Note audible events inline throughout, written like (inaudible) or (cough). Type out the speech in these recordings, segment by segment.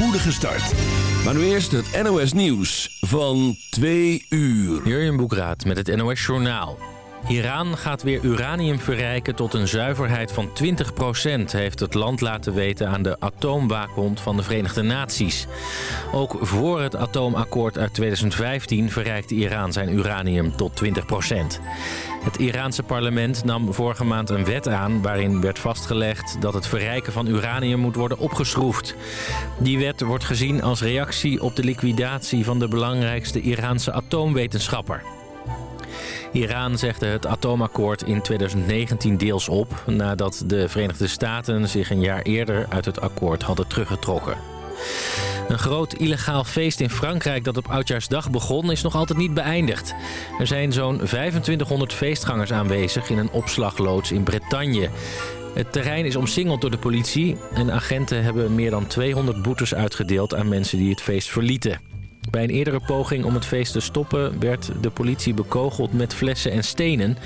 spoedige start. Maar nu eerst het NOS Nieuws van 2 uur. Jurjen Boekraat met het NOS Journaal. Iran gaat weer uranium verrijken tot een zuiverheid van 20%... heeft het land laten weten aan de atoomwaakhond van de Verenigde Naties. Ook voor het atoomakkoord uit 2015 verrijkte Iran zijn uranium tot 20%. Het Iraanse parlement nam vorige maand een wet aan... waarin werd vastgelegd dat het verrijken van uranium moet worden opgeschroefd. Die wet wordt gezien als reactie op de liquidatie van de belangrijkste Iraanse atoomwetenschapper. Iran zegde het atoomakkoord in 2019 deels op... nadat de Verenigde Staten zich een jaar eerder uit het akkoord hadden teruggetrokken. Een groot illegaal feest in Frankrijk dat op Oudjaarsdag begon is nog altijd niet beëindigd. Er zijn zo'n 2500 feestgangers aanwezig in een opslagloods in Bretagne. Het terrein is omsingeld door de politie en agenten hebben meer dan 200 boetes uitgedeeld aan mensen die het feest verlieten. Bij een eerdere poging om het feest te stoppen werd de politie bekogeld met flessen en stenen.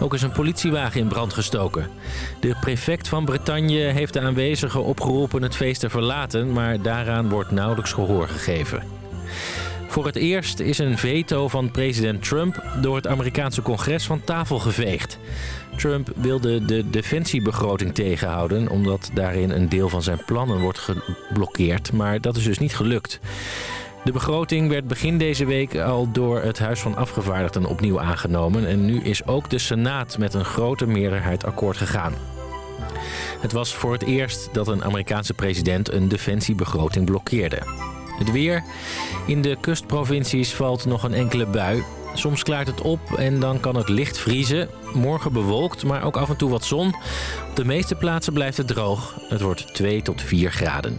Ook is een politiewagen in brand gestoken. De prefect van Bretagne heeft de aanwezigen opgeroepen het feest te verlaten, maar daaraan wordt nauwelijks gehoor gegeven. Voor het eerst is een veto van president Trump door het Amerikaanse congres van tafel geveegd. Trump wilde de defensiebegroting tegenhouden omdat daarin een deel van zijn plannen wordt geblokkeerd, maar dat is dus niet gelukt. De begroting werd begin deze week al door het Huis van Afgevaardigden opnieuw aangenomen... en nu is ook de Senaat met een grote meerderheid akkoord gegaan. Het was voor het eerst dat een Amerikaanse president een defensiebegroting blokkeerde. Het weer. In de kustprovincies valt nog een enkele bui. Soms klaart het op en dan kan het licht vriezen. Morgen bewolkt, maar ook af en toe wat zon. Op de meeste plaatsen blijft het droog. Het wordt 2 tot 4 graden.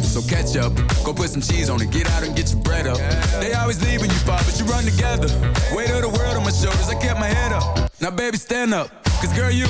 So catch up, go put some cheese on it, get out and get your bread up. They always leave when you fall, but you run together. Weight of the world on my shoulders, I kept my head up. Now, baby, stand up, cause girl, you.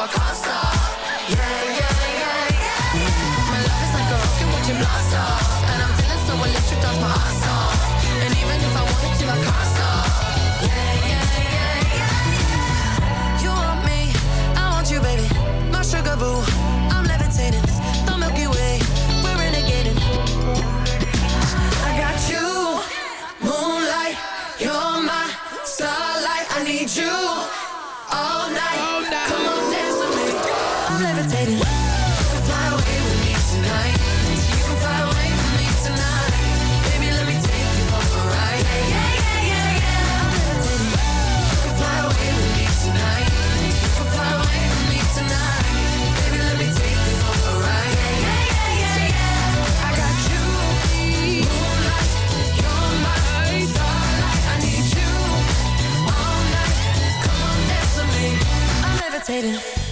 I can't. Yeah, yeah, yeah, yeah. My love is like a rocket, watch it blast off. And I'm feeling so electric, dance my ass off. And even if I wanted to, I can't stop. Yeah, yeah, yeah, yeah. You want me, I want you, baby. My sugar boo, levitating.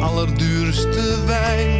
Allerduurste wijn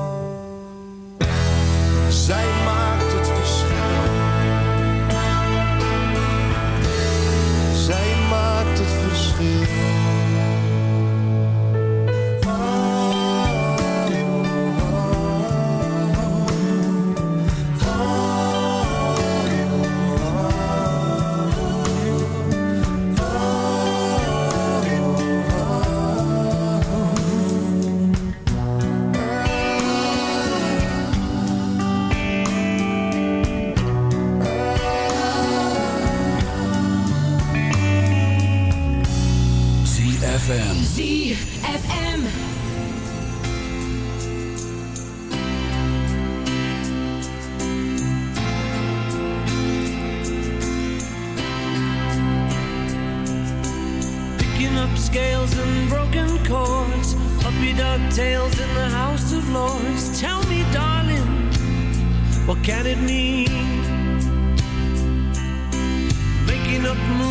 up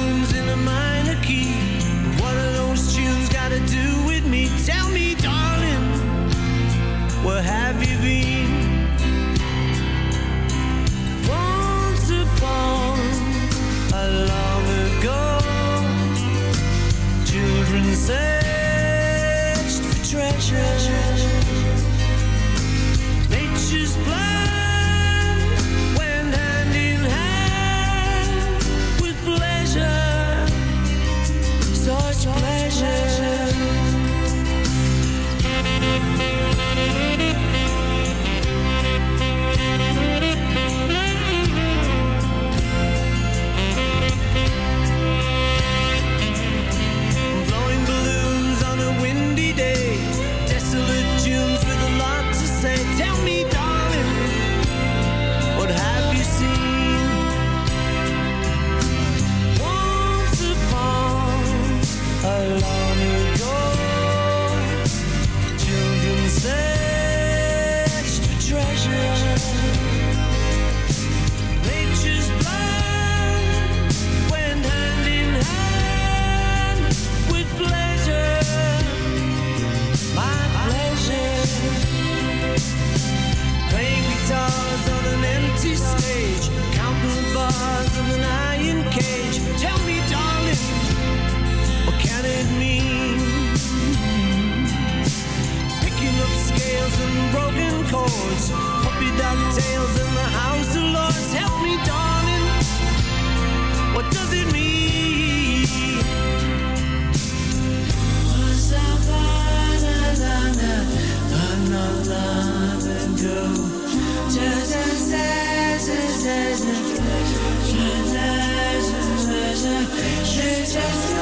Just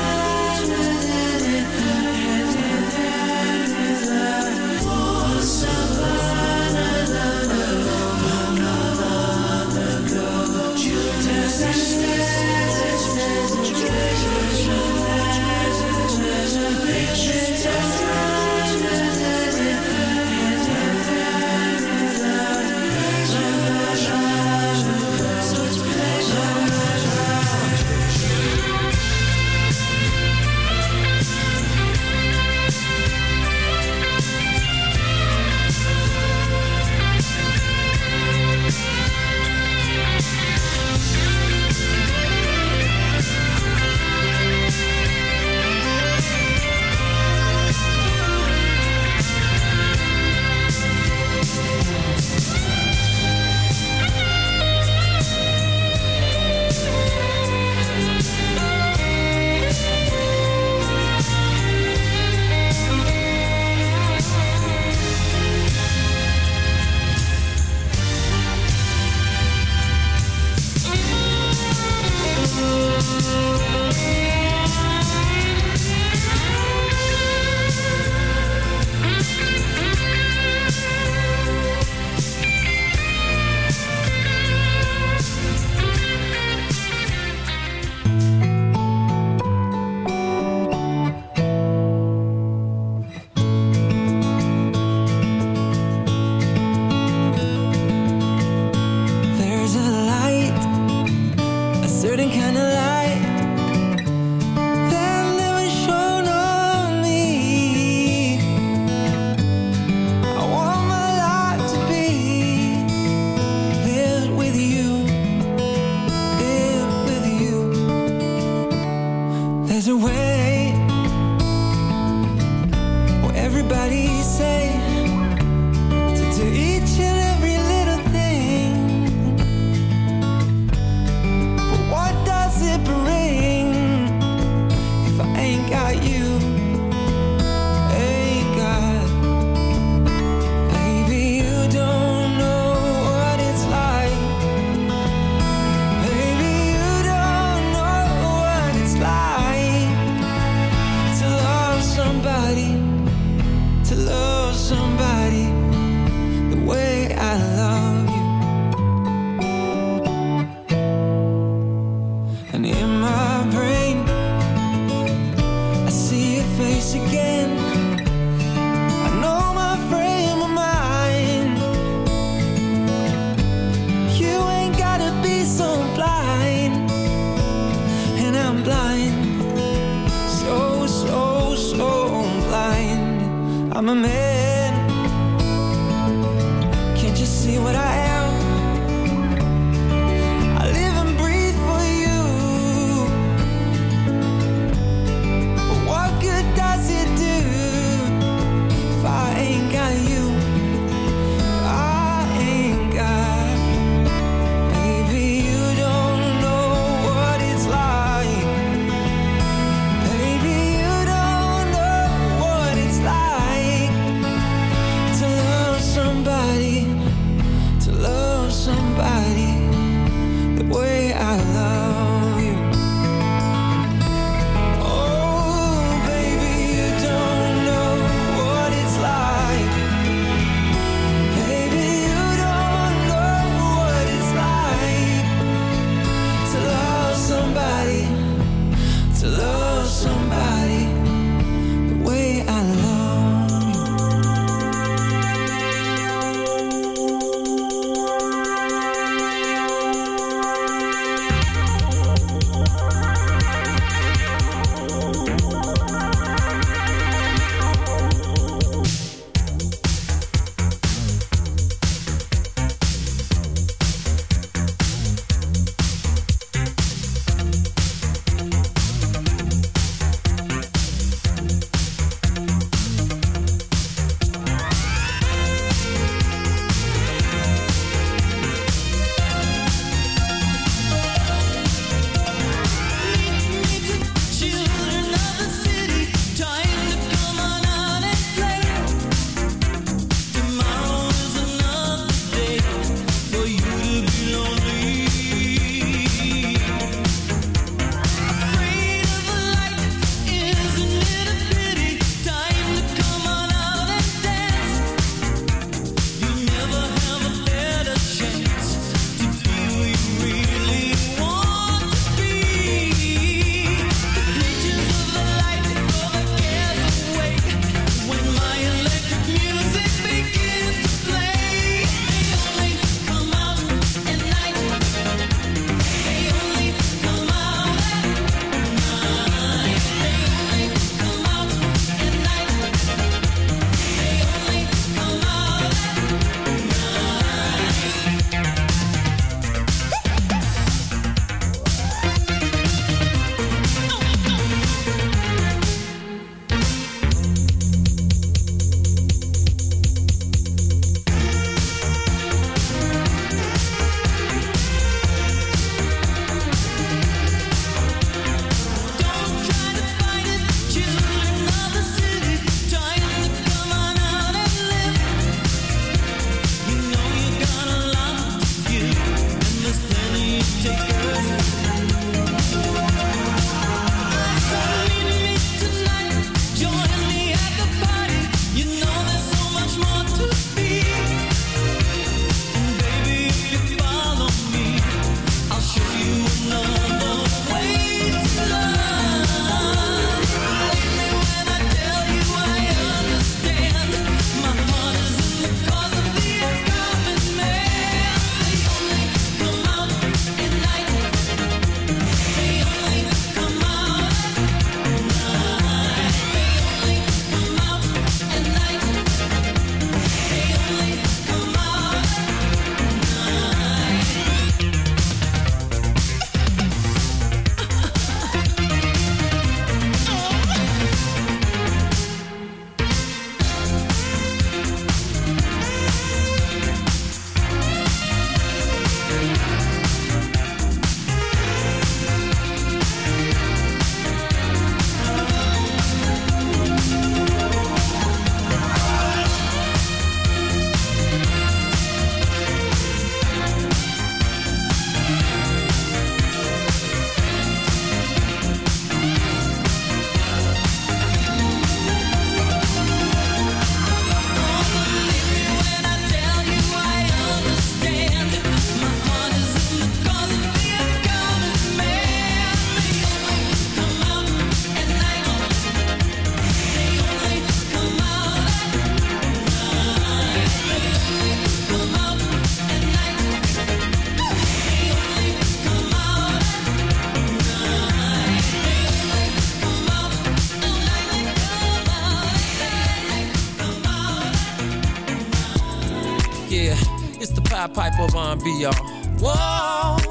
Piper R&B, y'all. Whoa,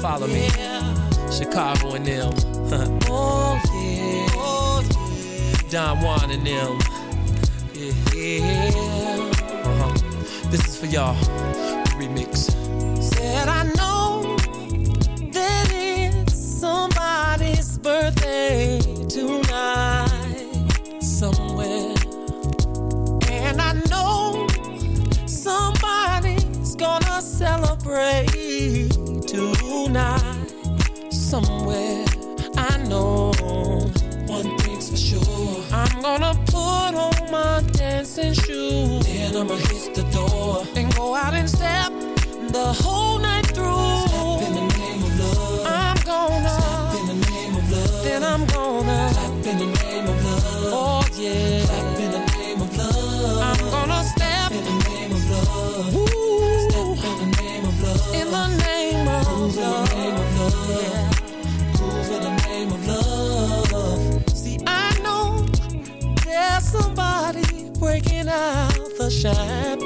follow me. Chicago and them. (laughs) oh, yeah. oh, yeah. Don Juan and them. Yeah. Uh-huh. This is for y'all. The whole night through. Step in the name of love. I'm gonna step in the name of love. Then I'm gonna clap in the name of love. Oh yeah, clap in the name of love. I'm gonna step in the name of love. Ooh. Step in the name of love. In the name of Move love. In the name of love. Yeah. Move in the name of love. See, I know there's somebody breaking out the champagne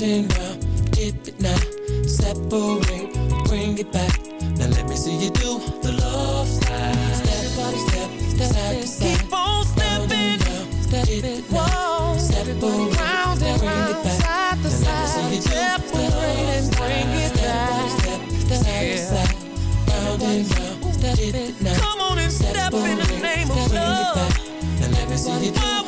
Round round. Dip it now, separate, bring it back. Now let me see you do the love slide. Step by step, step side to side. Keep on stepping, step it, whoa. Separate, round and round, side to side. Separate and bring it back. Step, step, side to side, round and round. Step it now. Come on and step in the name of love. Now let me see you do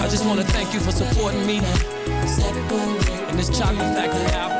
I just want to thank you for supporting me in this Chocolate Factory album.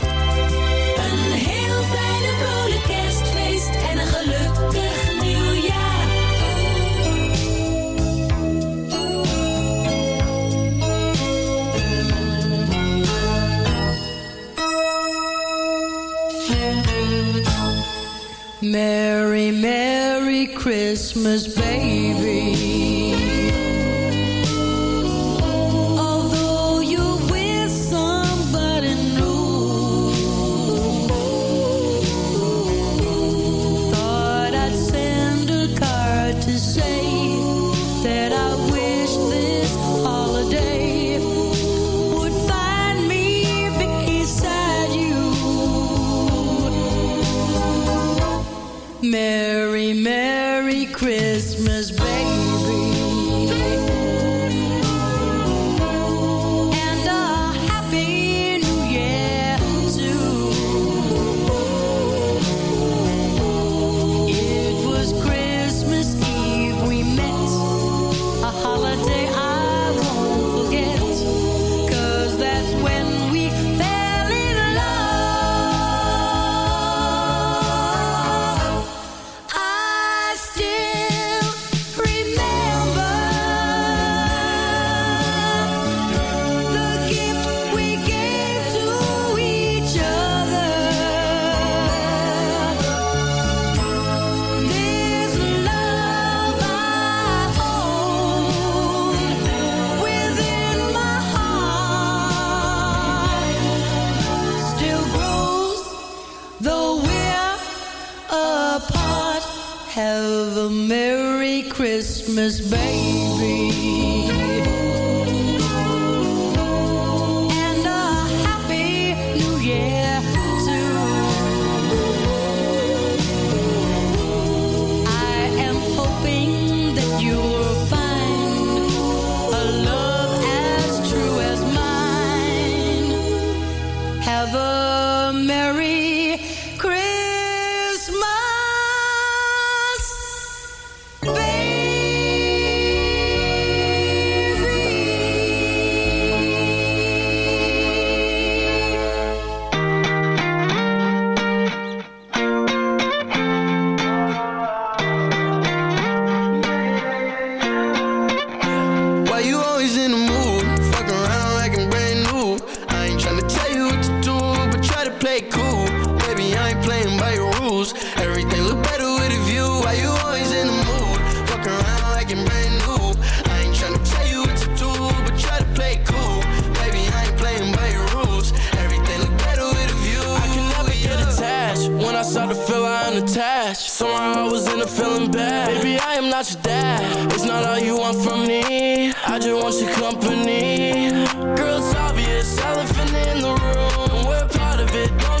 Somehow I was in a feeling bad. Baby, I am not your dad. It's not all you want from me. I just want your company. Girl, it's obvious, elephant in the room. We're part of it. Don't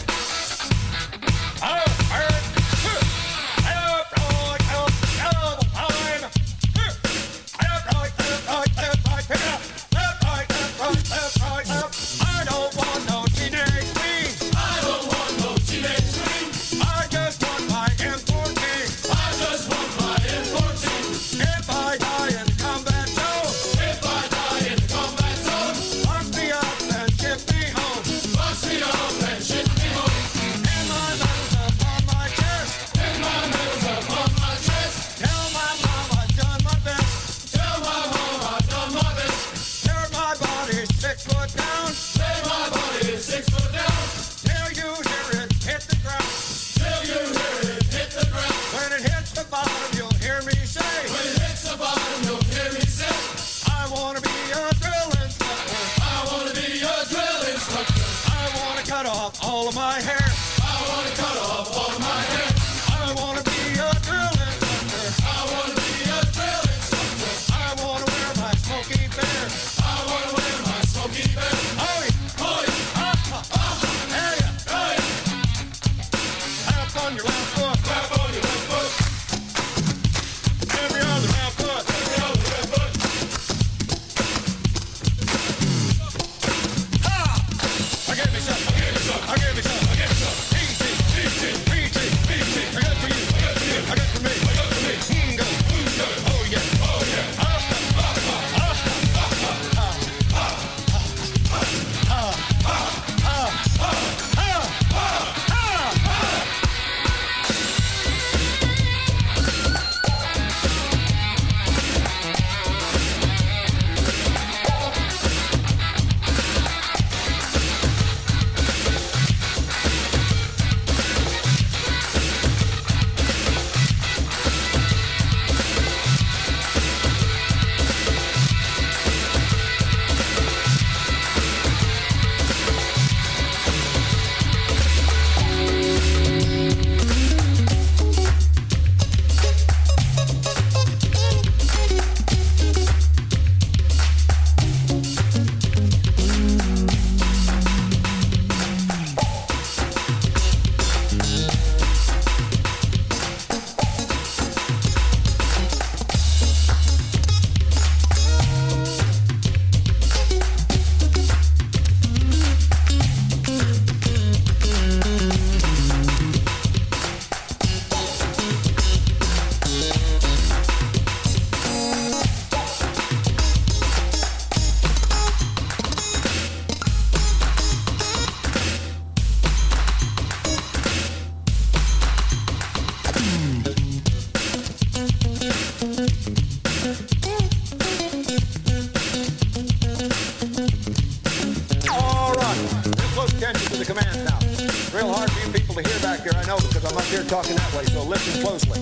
I know because I'm up here talking that way, so listen closely.